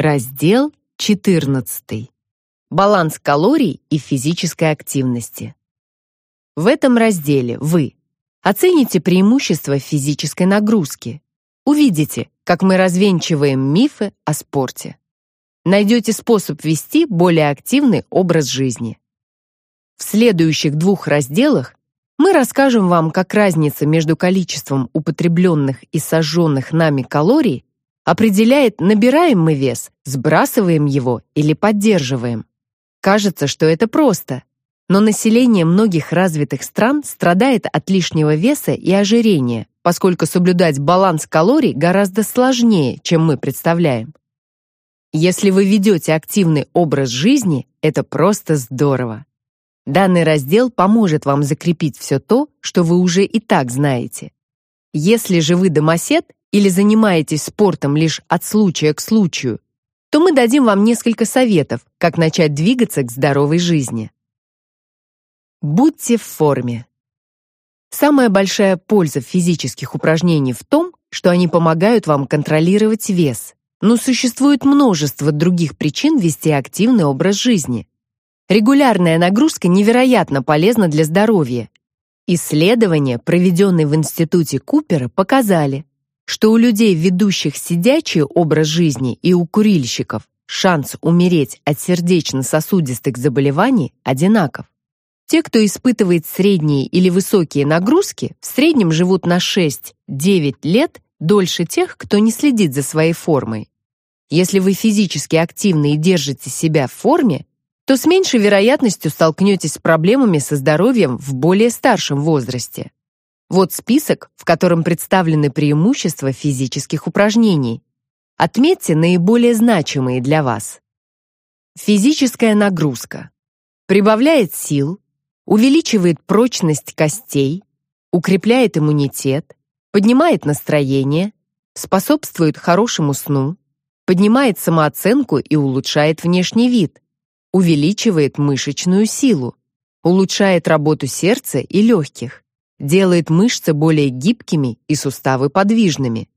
Раздел 14. Баланс калорий и физической активности. В этом разделе вы оцените преимущества физической нагрузки, увидите, как мы развенчиваем мифы о спорте. Найдете способ вести более активный образ жизни. В следующих двух разделах мы расскажем вам, как разница между количеством употребленных и сожженных нами калорий определяет, набираем мы вес, сбрасываем его или поддерживаем. Кажется, что это просто, но население многих развитых стран страдает от лишнего веса и ожирения, поскольку соблюдать баланс калорий гораздо сложнее, чем мы представляем. Если вы ведете активный образ жизни, это просто здорово. Данный раздел поможет вам закрепить все то, что вы уже и так знаете. Если же вы домосед или занимаетесь спортом лишь от случая к случаю, то мы дадим вам несколько советов, как начать двигаться к здоровой жизни. Будьте в форме. Самая большая польза физических упражнений в том, что они помогают вам контролировать вес. Но существует множество других причин вести активный образ жизни. Регулярная нагрузка невероятно полезна для здоровья. Исследования, проведенные в институте Купера, показали, что у людей, ведущих сидячий образ жизни, и у курильщиков шанс умереть от сердечно-сосудистых заболеваний одинаков. Те, кто испытывает средние или высокие нагрузки, в среднем живут на 6-9 лет дольше тех, кто не следит за своей формой. Если вы физически активны и держите себя в форме, то с меньшей вероятностью столкнетесь с проблемами со здоровьем в более старшем возрасте. Вот список, в котором представлены преимущества физических упражнений. Отметьте наиболее значимые для вас. Физическая нагрузка. Прибавляет сил, увеличивает прочность костей, укрепляет иммунитет, поднимает настроение, способствует хорошему сну, поднимает самооценку и улучшает внешний вид, увеличивает мышечную силу, улучшает работу сердца и легких, делает мышцы более гибкими и суставы подвижными,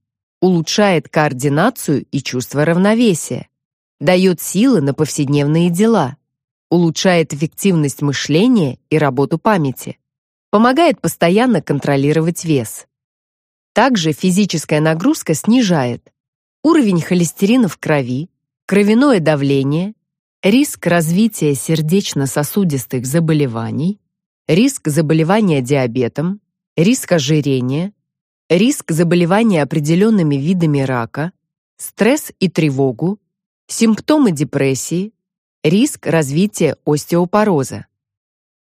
улучшает координацию и чувство равновесия, дает силы на повседневные дела, улучшает эффективность мышления и работу памяти, помогает постоянно контролировать вес. Также физическая нагрузка снижает уровень холестерина в крови, кровяное давление, риск развития сердечно-сосудистых заболеваний, риск заболевания диабетом, риск ожирения, риск заболевания определенными видами рака, стресс и тревогу, симптомы депрессии, риск развития остеопороза.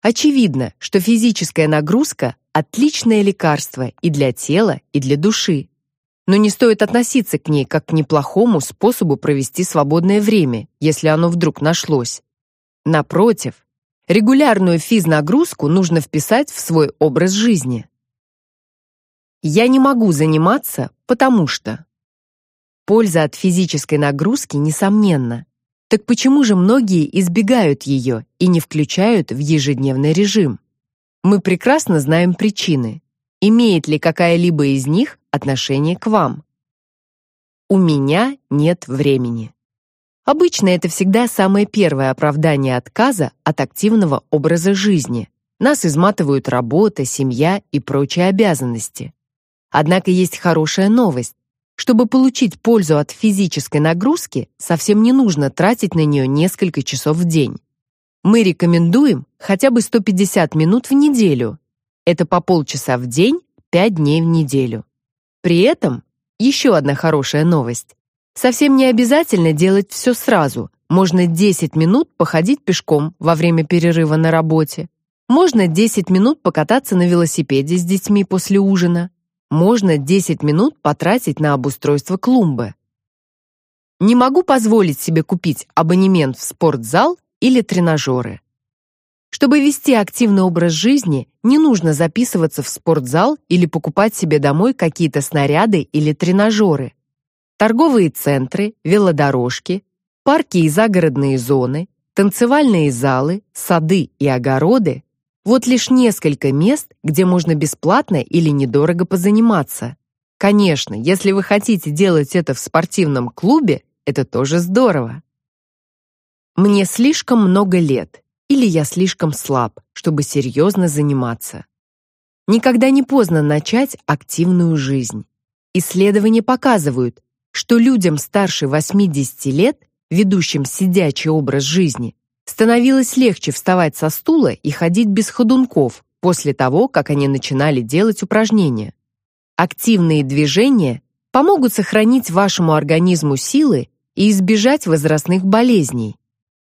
Очевидно, что физическая нагрузка отличное лекарство и для тела, и для души но не стоит относиться к ней как к неплохому способу провести свободное время, если оно вдруг нашлось. Напротив, регулярную физнагрузку нужно вписать в свой образ жизни. Я не могу заниматься, потому что польза от физической нагрузки несомненна. Так почему же многие избегают ее и не включают в ежедневный режим? Мы прекрасно знаем причины. Имеет ли какая-либо из них отношение к вам? У меня нет времени. Обычно это всегда самое первое оправдание отказа от активного образа жизни. Нас изматывают работа, семья и прочие обязанности. Однако есть хорошая новость. Чтобы получить пользу от физической нагрузки, совсем не нужно тратить на нее несколько часов в день. Мы рекомендуем хотя бы 150 минут в неделю, это по полчаса в день, 5 дней в неделю. При этом еще одна хорошая новость. Совсем не обязательно делать все сразу. Можно 10 минут походить пешком во время перерыва на работе. Можно 10 минут покататься на велосипеде с детьми после ужина. Можно 10 минут потратить на обустройство клумбы. Не могу позволить себе купить абонемент в спортзал или тренажеры. Чтобы вести активный образ жизни, не нужно записываться в спортзал или покупать себе домой какие-то снаряды или тренажеры. Торговые центры, велодорожки, парки и загородные зоны, танцевальные залы, сады и огороды – вот лишь несколько мест, где можно бесплатно или недорого позаниматься. Конечно, если вы хотите делать это в спортивном клубе, это тоже здорово. Мне слишком много лет, или я слишком слаб, чтобы серьезно заниматься. Никогда не поздно начать активную жизнь. Исследования показывают, что людям старше 80 лет, ведущим сидячий образ жизни, становилось легче вставать со стула и ходить без ходунков после того, как они начинали делать упражнения. Активные движения помогут сохранить вашему организму силы и избежать возрастных болезней.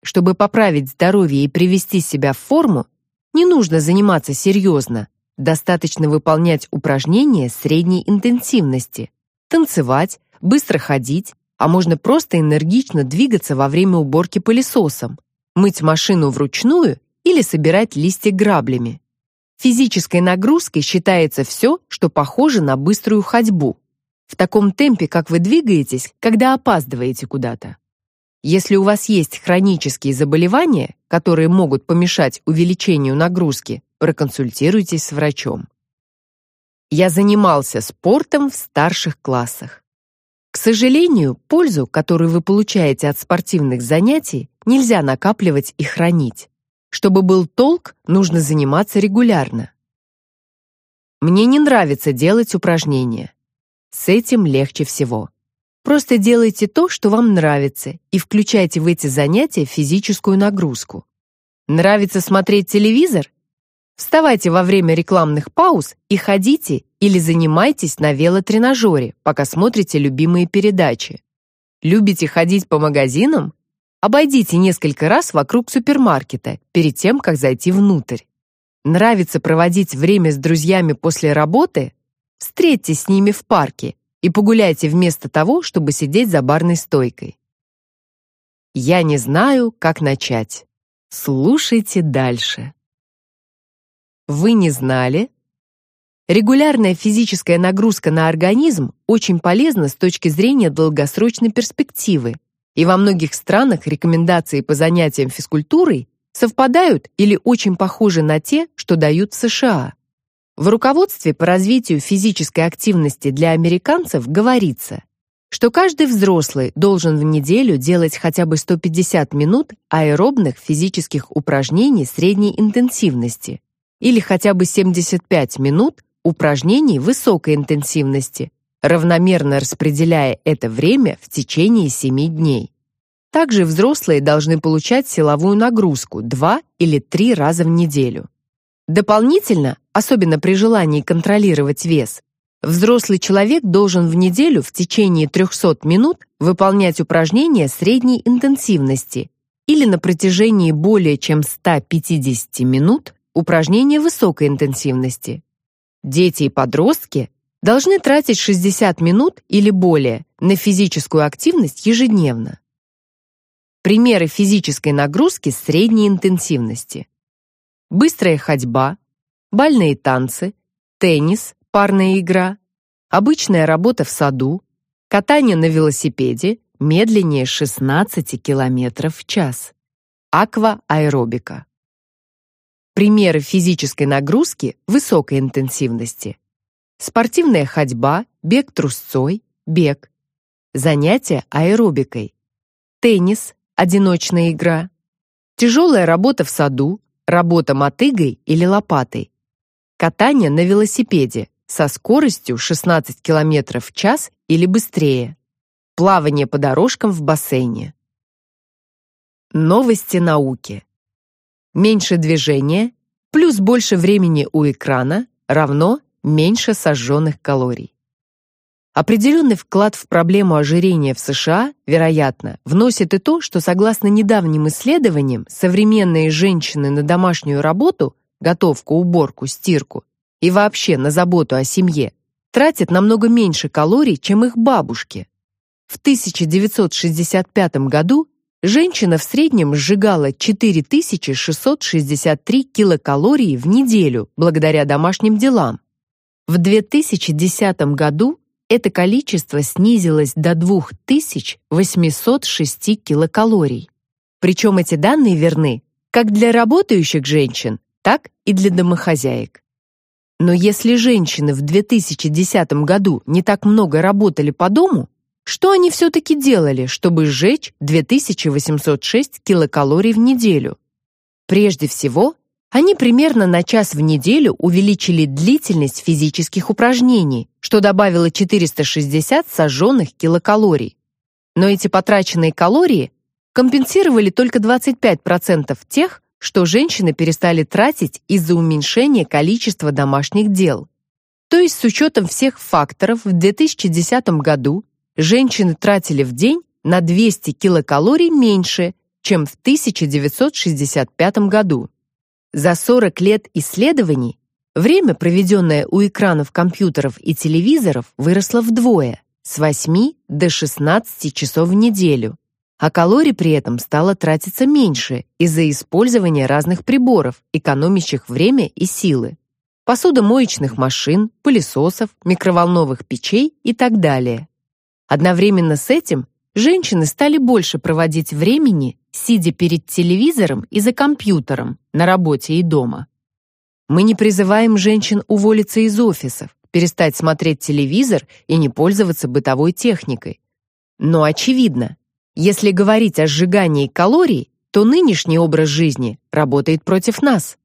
Чтобы поправить здоровье и привести себя в форму, не нужно заниматься серьезно. Достаточно выполнять упражнения средней интенсивности, танцевать, быстро ходить, а можно просто энергично двигаться во время уборки пылесосом, мыть машину вручную или собирать листья граблями. Физической нагрузкой считается все, что похоже на быструю ходьбу в таком темпе, как вы двигаетесь, когда опаздываете куда-то. Если у вас есть хронические заболевания, которые могут помешать увеличению нагрузки, проконсультируйтесь с врачом. Я занимался спортом в старших классах. К сожалению, пользу, которую вы получаете от спортивных занятий, нельзя накапливать и хранить. Чтобы был толк, нужно заниматься регулярно. Мне не нравится делать упражнения. С этим легче всего. Просто делайте то, что вам нравится, и включайте в эти занятия физическую нагрузку. Нравится смотреть телевизор? Вставайте во время рекламных пауз и ходите или занимайтесь на велотренажере, пока смотрите любимые передачи. Любите ходить по магазинам? Обойдите несколько раз вокруг супермаркета перед тем, как зайти внутрь. Нравится проводить время с друзьями после работы? Встретьтесь с ними в парке и погуляйте вместо того, чтобы сидеть за барной стойкой. Я не знаю, как начать. Слушайте дальше. Вы не знали? Регулярная физическая нагрузка на организм очень полезна с точки зрения долгосрочной перспективы, и во многих странах рекомендации по занятиям физкультурой совпадают или очень похожи на те, что дают в США. В руководстве по развитию физической активности для американцев говорится, что каждый взрослый должен в неделю делать хотя бы 150 минут аэробных физических упражнений средней интенсивности или хотя бы 75 минут упражнений высокой интенсивности, равномерно распределяя это время в течение 7 дней. Также взрослые должны получать силовую нагрузку 2 или 3 раза в неделю. Дополнительно, особенно при желании контролировать вес, взрослый человек должен в неделю в течение 300 минут выполнять упражнения средней интенсивности или на протяжении более чем 150 минут упражнения высокой интенсивности. Дети и подростки должны тратить 60 минут или более на физическую активность ежедневно. Примеры физической нагрузки средней интенсивности быстрая ходьба, бальные танцы, теннис, парная игра, обычная работа в саду, катание на велосипеде медленнее 16 км в час, аквааэробика. Примеры физической нагрузки высокой интенсивности. Спортивная ходьба, бег трусцой, бег. Занятия аэробикой. Теннис, одиночная игра. Тяжелая работа в саду, работа мотыгой или лопатой, катание на велосипеде со скоростью 16 км в час или быстрее, плавание по дорожкам в бассейне. Новости науки. Меньше движения плюс больше времени у экрана равно меньше сожженных калорий. Определенный вклад в проблему ожирения в США, вероятно, вносит и то, что согласно недавним исследованиям, современные женщины на домашнюю работу, готовку, уборку, стирку и вообще на заботу о семье тратят намного меньше калорий, чем их бабушки. В 1965 году женщина в среднем сжигала 4663 килокалории в неделю благодаря домашним делам. В 2010 году это количество снизилось до 2806 килокалорий. Причем эти данные верны как для работающих женщин, так и для домохозяек. Но если женщины в 2010 году не так много работали по дому, что они все-таки делали, чтобы сжечь 2806 килокалорий в неделю? Прежде всего, они примерно на час в неделю увеличили длительность физических упражнений, что добавило 460 сожженных килокалорий. Но эти потраченные калории компенсировали только 25% тех, что женщины перестали тратить из-за уменьшения количества домашних дел. То есть с учетом всех факторов в 2010 году женщины тратили в день на 200 килокалорий меньше, чем в 1965 году. За 40 лет исследований время, проведенное у экранов компьютеров и телевизоров, выросло вдвое с 8 до 16 часов в неделю, а калорий при этом стало тратиться меньше из-за использования разных приборов, экономящих время и силы. Посудомоечных машин, пылесосов, микроволновых печей и так далее. Одновременно с этим женщины стали больше проводить времени, сидя перед телевизором и за компьютером, на работе и дома. Мы не призываем женщин уволиться из офисов, перестать смотреть телевизор и не пользоваться бытовой техникой. Но очевидно, если говорить о сжигании калорий, то нынешний образ жизни работает против нас.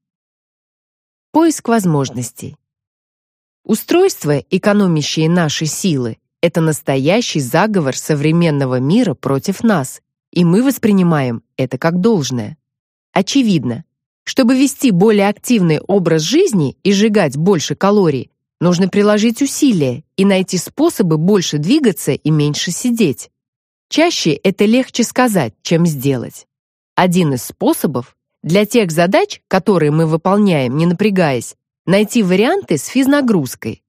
Поиск возможностей. Устройства, экономящие наши силы, это настоящий заговор современного мира против нас, и мы воспринимаем это как должное. Очевидно, чтобы вести более активный образ жизни и сжигать больше калорий, Нужно приложить усилия и найти способы больше двигаться и меньше сидеть. Чаще это легче сказать, чем сделать. Один из способов для тех задач, которые мы выполняем, не напрягаясь, найти варианты с физнагрузкой.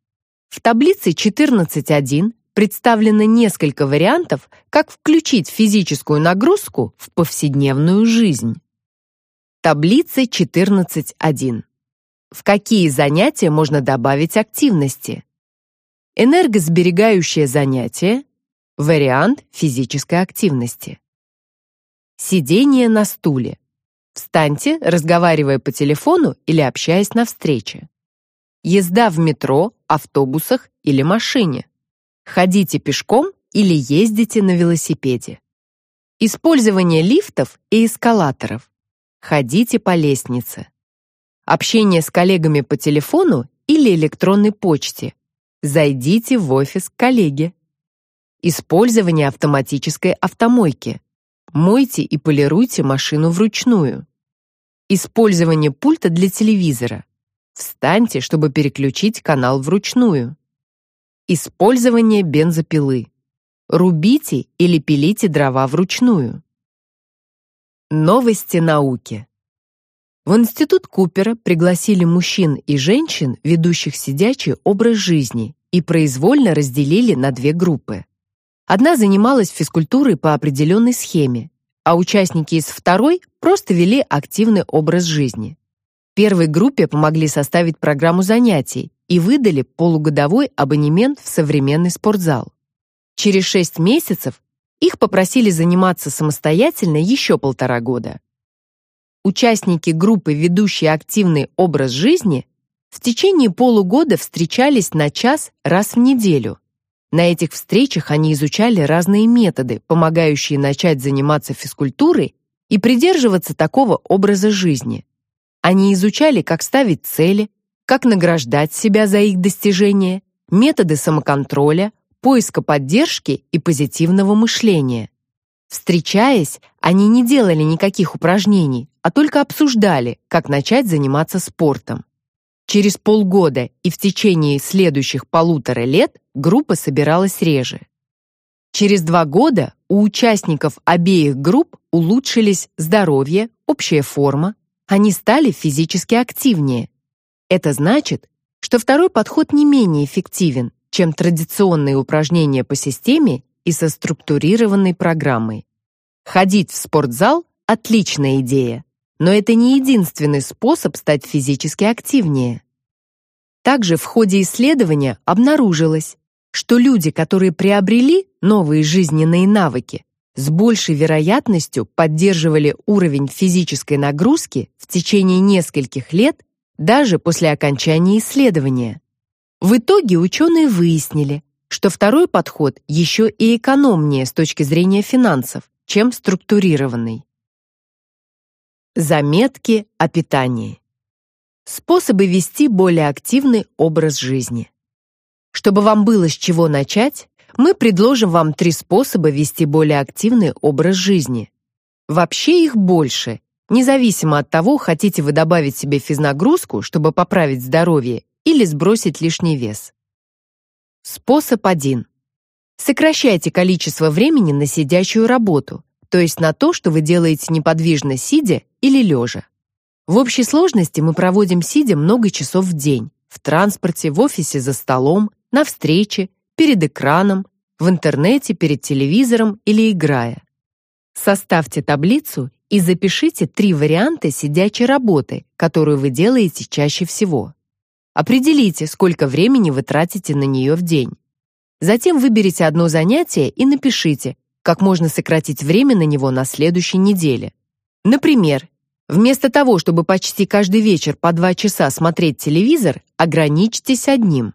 В таблице 14.1 представлено несколько вариантов, как включить физическую нагрузку в повседневную жизнь. Таблица 14.1 в какие занятия можно добавить активности. Энергосберегающее занятие – вариант физической активности. Сидение на стуле. Встаньте, разговаривая по телефону или общаясь на встрече. Езда в метро, автобусах или машине. Ходите пешком или ездите на велосипеде. Использование лифтов и эскалаторов. Ходите по лестнице общение с коллегами по телефону или электронной почте. Зайдите в офис коллеги. Использование автоматической автомойки. Мойте и полируйте машину вручную. Использование пульта для телевизора. Встаньте, чтобы переключить канал вручную. Использование бензопилы. Рубите или пилите дрова вручную. Новости науки. В институт Купера пригласили мужчин и женщин, ведущих сидячий образ жизни, и произвольно разделили на две группы. Одна занималась физкультурой по определенной схеме, а участники из второй просто вели активный образ жизни. Первой группе помогли составить программу занятий и выдали полугодовой абонемент в современный спортзал. Через шесть месяцев их попросили заниматься самостоятельно еще полтора года участники группы «Ведущий активный образ жизни» в течение полугода встречались на час раз в неделю. На этих встречах они изучали разные методы, помогающие начать заниматься физкультурой и придерживаться такого образа жизни. Они изучали, как ставить цели, как награждать себя за их достижения, методы самоконтроля, поиска поддержки и позитивного мышления. Встречаясь, они не делали никаких упражнений, а только обсуждали, как начать заниматься спортом. Через полгода и в течение следующих полутора лет группа собиралась реже. Через два года у участников обеих групп улучшились здоровье, общая форма, они стали физически активнее. Это значит, что второй подход не менее эффективен, чем традиционные упражнения по системе и со структурированной программой. Ходить в спортзал – отличная идея, но это не единственный способ стать физически активнее. Также в ходе исследования обнаружилось, что люди, которые приобрели новые жизненные навыки, с большей вероятностью поддерживали уровень физической нагрузки в течение нескольких лет даже после окончания исследования. В итоге ученые выяснили, что второй подход еще и экономнее с точки зрения финансов, чем структурированный. Заметки о питании. Способы вести более активный образ жизни. Чтобы вам было с чего начать, мы предложим вам три способа вести более активный образ жизни. Вообще их больше, независимо от того, хотите вы добавить себе физнагрузку, чтобы поправить здоровье, или сбросить лишний вес. Способ 1. Сокращайте количество времени на сидячую работу, то есть на то, что вы делаете неподвижно сидя или лежа. В общей сложности мы проводим сидя много часов в день, в транспорте, в офисе за столом, на встрече, перед экраном, в интернете, перед телевизором или играя. Составьте таблицу и запишите три варианта сидячей работы, которую вы делаете чаще всего. Определите, сколько времени вы тратите на нее в день. Затем выберите одно занятие и напишите, как можно сократить время на него на следующей неделе. Например, вместо того, чтобы почти каждый вечер по два часа смотреть телевизор, ограничьтесь одним.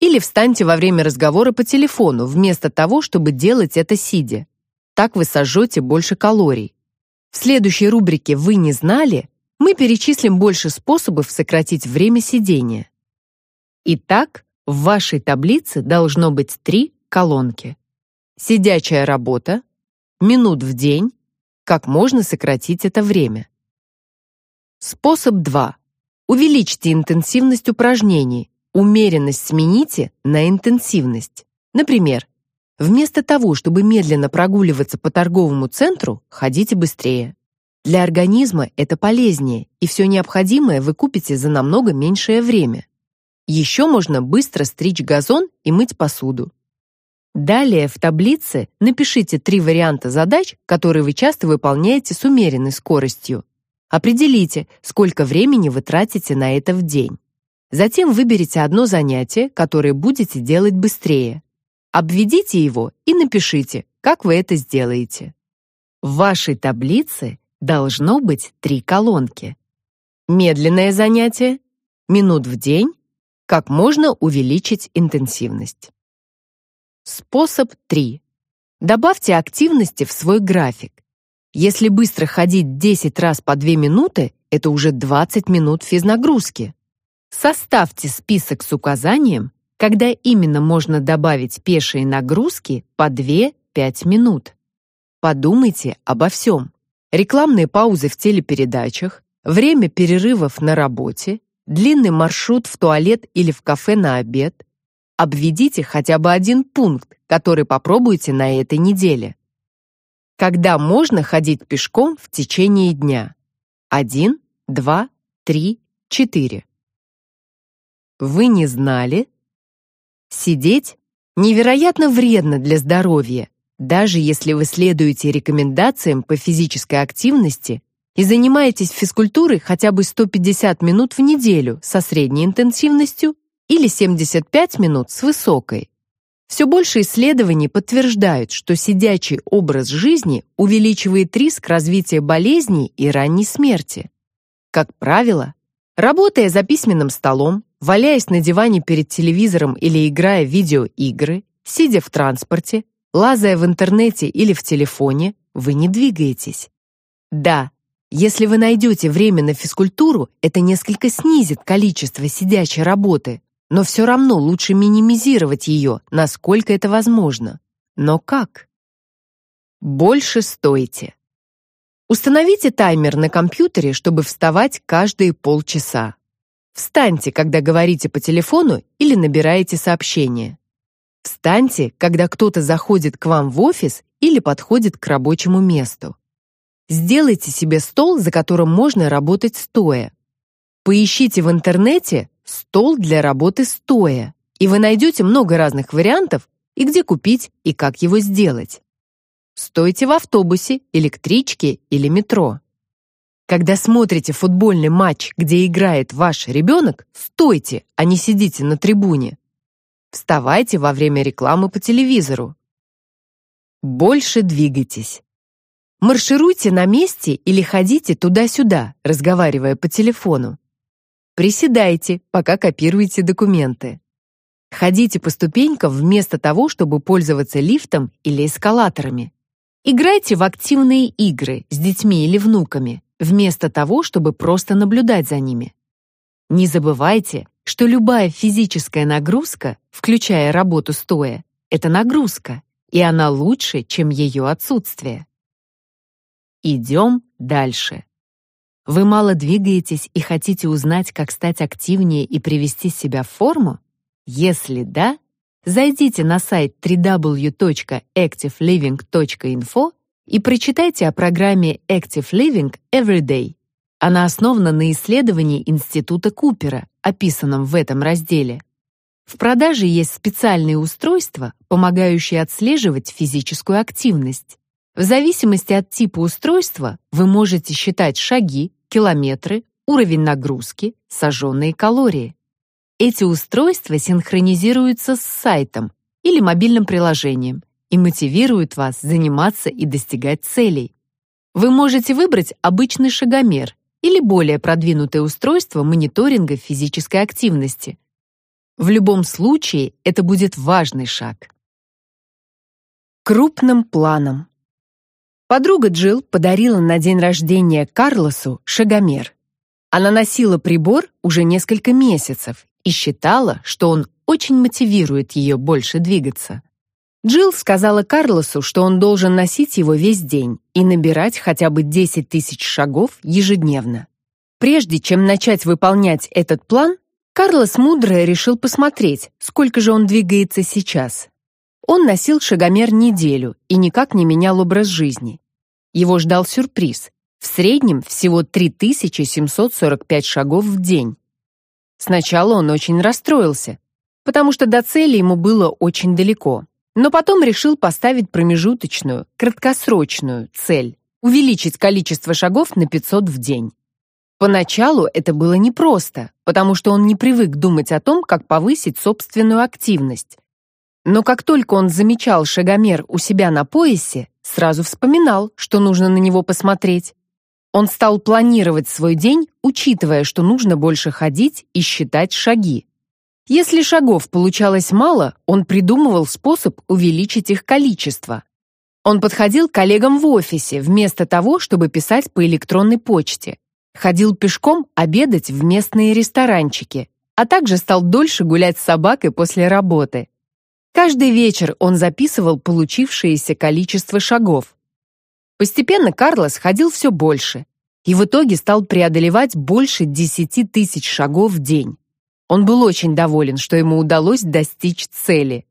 Или встаньте во время разговора по телефону, вместо того, чтобы делать это сидя. Так вы сожжете больше калорий. В следующей рубрике «Вы не знали» мы перечислим больше способов сократить время сидения. Итак, в вашей таблице должно быть три колонки. Сидячая работа, минут в день, как можно сократить это время. Способ 2. Увеличьте интенсивность упражнений, умеренность смените на интенсивность. Например, вместо того, чтобы медленно прогуливаться по торговому центру, ходите быстрее. Для организма это полезнее, и все необходимое вы купите за намного меньшее время. Еще можно быстро стричь газон и мыть посуду. Далее в таблице напишите три варианта задач, которые вы часто выполняете с умеренной скоростью. Определите, сколько времени вы тратите на это в день. Затем выберите одно занятие, которое будете делать быстрее. Обведите его и напишите, как вы это сделаете. В вашей таблице должно быть три колонки. Медленное занятие, минут в день, как можно увеличить интенсивность. Способ 3. Добавьте активности в свой график. Если быстро ходить 10 раз по 2 минуты, это уже 20 минут физнагрузки. Составьте список с указанием, когда именно можно добавить пешие нагрузки по 2-5 минут. Подумайте обо всем. Рекламные паузы в телепередачах, время перерывов на работе, длинный маршрут в туалет или в кафе на обед, Обведите хотя бы один пункт, который попробуете на этой неделе. Когда можно ходить пешком в течение дня? Один, два, три, четыре. Вы не знали? Сидеть невероятно вредно для здоровья, даже если вы следуете рекомендациям по физической активности и занимаетесь физкультурой хотя бы 150 минут в неделю со средней интенсивностью или 75 минут с высокой. Все больше исследований подтверждают, что сидячий образ жизни увеличивает риск развития болезней и ранней смерти. Как правило, работая за письменным столом, валяясь на диване перед телевизором или играя в видеоигры, сидя в транспорте, лазая в интернете или в телефоне, вы не двигаетесь. Да, если вы найдете время на физкультуру, это несколько снизит количество сидячей работы, но все равно лучше минимизировать ее, насколько это возможно. Но как? Больше стойте. Установите таймер на компьютере, чтобы вставать каждые полчаса. Встаньте, когда говорите по телефону или набираете сообщение. Встаньте, когда кто-то заходит к вам в офис или подходит к рабочему месту. Сделайте себе стол, за которым можно работать стоя. Поищите в интернете стол для работы стоя, и вы найдете много разных вариантов, и где купить, и как его сделать. Стойте в автобусе, электричке или метро. Когда смотрите футбольный матч, где играет ваш ребенок, стойте, а не сидите на трибуне. Вставайте во время рекламы по телевизору. Больше двигайтесь. Маршируйте на месте или ходите туда-сюда, разговаривая по телефону. Приседайте, пока копируете документы. Ходите по ступенькам вместо того, чтобы пользоваться лифтом или эскалаторами. Играйте в активные игры с детьми или внуками, вместо того, чтобы просто наблюдать за ними. Не забывайте, что любая физическая нагрузка, включая работу стоя, это нагрузка, и она лучше, чем ее отсутствие. Идем дальше. Вы мало двигаетесь и хотите узнать, как стать активнее и привести себя в форму? Если да, зайдите на сайт www.activeliving.info и прочитайте о программе Active Living Every Day. Она основана на исследовании Института Купера, описанном в этом разделе. В продаже есть специальные устройства, помогающие отслеживать физическую активность. В зависимости от типа устройства вы можете считать шаги, километры, уровень нагрузки, сожженные калории. Эти устройства синхронизируются с сайтом или мобильным приложением и мотивируют вас заниматься и достигать целей. Вы можете выбрать обычный шагомер или более продвинутое устройство мониторинга физической активности. В любом случае это будет важный шаг. Крупным планом. Подруга Джилл подарила на день рождения Карлосу шагомер. Она носила прибор уже несколько месяцев и считала, что он очень мотивирует ее больше двигаться. Джилл сказала Карлосу, что он должен носить его весь день и набирать хотя бы 10 тысяч шагов ежедневно. Прежде чем начать выполнять этот план, Карлос мудро решил посмотреть, сколько же он двигается сейчас. Он носил шагомер неделю и никак не менял образ жизни. Его ждал сюрприз. В среднем всего 3745 шагов в день. Сначала он очень расстроился, потому что до цели ему было очень далеко. Но потом решил поставить промежуточную, краткосрочную цель – увеличить количество шагов на 500 в день. Поначалу это было непросто, потому что он не привык думать о том, как повысить собственную активность. Но как только он замечал шагомер у себя на поясе, сразу вспоминал, что нужно на него посмотреть. Он стал планировать свой день, учитывая, что нужно больше ходить и считать шаги. Если шагов получалось мало, он придумывал способ увеличить их количество. Он подходил к коллегам в офисе вместо того, чтобы писать по электронной почте. Ходил пешком обедать в местные ресторанчики, а также стал дольше гулять с собакой после работы. Каждый вечер он записывал получившееся количество шагов. Постепенно Карлос ходил все больше и в итоге стал преодолевать больше 10 тысяч шагов в день. Он был очень доволен, что ему удалось достичь цели.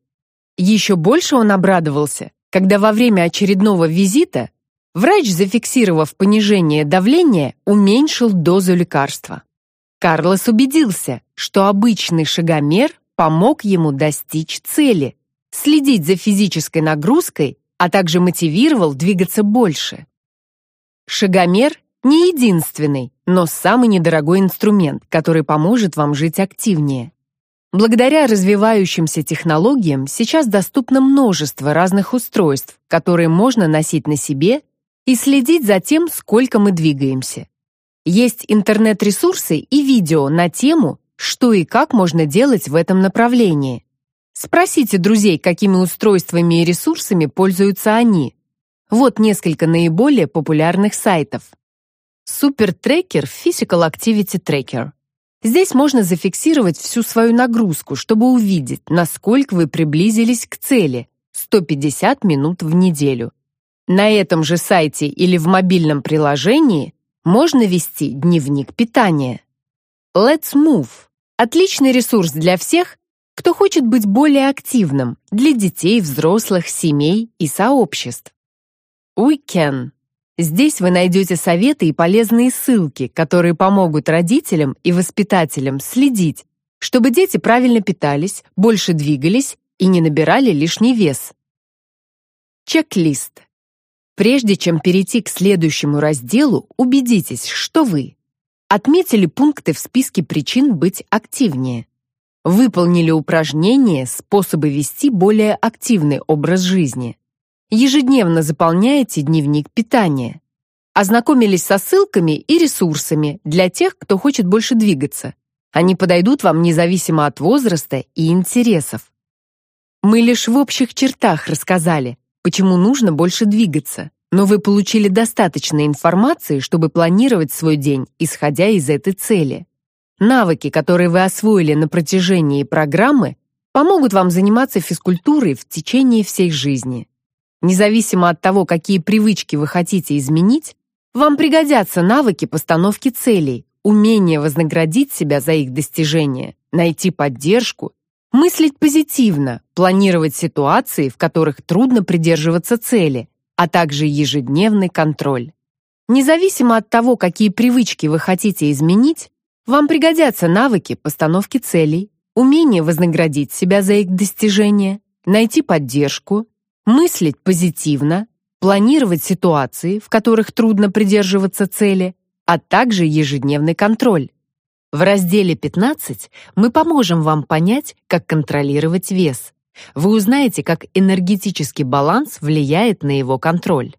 Еще больше он обрадовался, когда во время очередного визита врач, зафиксировав понижение давления, уменьшил дозу лекарства. Карлос убедился, что обычный шагомер помог ему достичь цели, следить за физической нагрузкой, а также мотивировал двигаться больше. Шагомер не единственный, но самый недорогой инструмент, который поможет вам жить активнее. Благодаря развивающимся технологиям сейчас доступно множество разных устройств, которые можно носить на себе и следить за тем, сколько мы двигаемся. Есть интернет-ресурсы и видео на тему, что и как можно делать в этом направлении. Спросите друзей, какими устройствами и ресурсами пользуются они. Вот несколько наиболее популярных сайтов. Супертрекер Physical Activity Tracker. Здесь можно зафиксировать всю свою нагрузку, чтобы увидеть, насколько вы приблизились к цели 150 минут в неделю. На этом же сайте или в мобильном приложении можно вести дневник питания. Let's Move – отличный ресурс для всех, кто хочет быть более активным, для детей, взрослых, семей и сообществ. We Can Здесь вы найдете советы и полезные ссылки, которые помогут родителям и воспитателям следить, чтобы дети правильно питались, больше двигались и не набирали лишний вес. Чек-лист. Прежде чем перейти к следующему разделу, убедитесь, что вы отметили пункты в списке причин быть активнее, выполнили упражнения, способы вести более активный образ жизни, Ежедневно заполняете дневник питания. Ознакомились со ссылками и ресурсами для тех, кто хочет больше двигаться. Они подойдут вам независимо от возраста и интересов. Мы лишь в общих чертах рассказали, почему нужно больше двигаться, но вы получили достаточно информации, чтобы планировать свой день, исходя из этой цели. Навыки, которые вы освоили на протяжении программы, помогут вам заниматься физкультурой в течение всей жизни. Независимо от того, какие привычки вы хотите изменить, вам пригодятся навыки постановки целей, умение вознаградить себя за их достижение, найти поддержку Мыслить позитивно, планировать ситуации, в которых трудно придерживаться цели, а также ежедневный контроль. Независимо от того, какие привычки вы хотите изменить, вам пригодятся навыки постановки целей, умение вознаградить себя за их достижение, найти поддержку, мыслить позитивно, планировать ситуации, в которых трудно придерживаться цели, а также ежедневный контроль. В разделе 15 мы поможем вам понять, как контролировать вес. Вы узнаете, как энергетический баланс влияет на его контроль.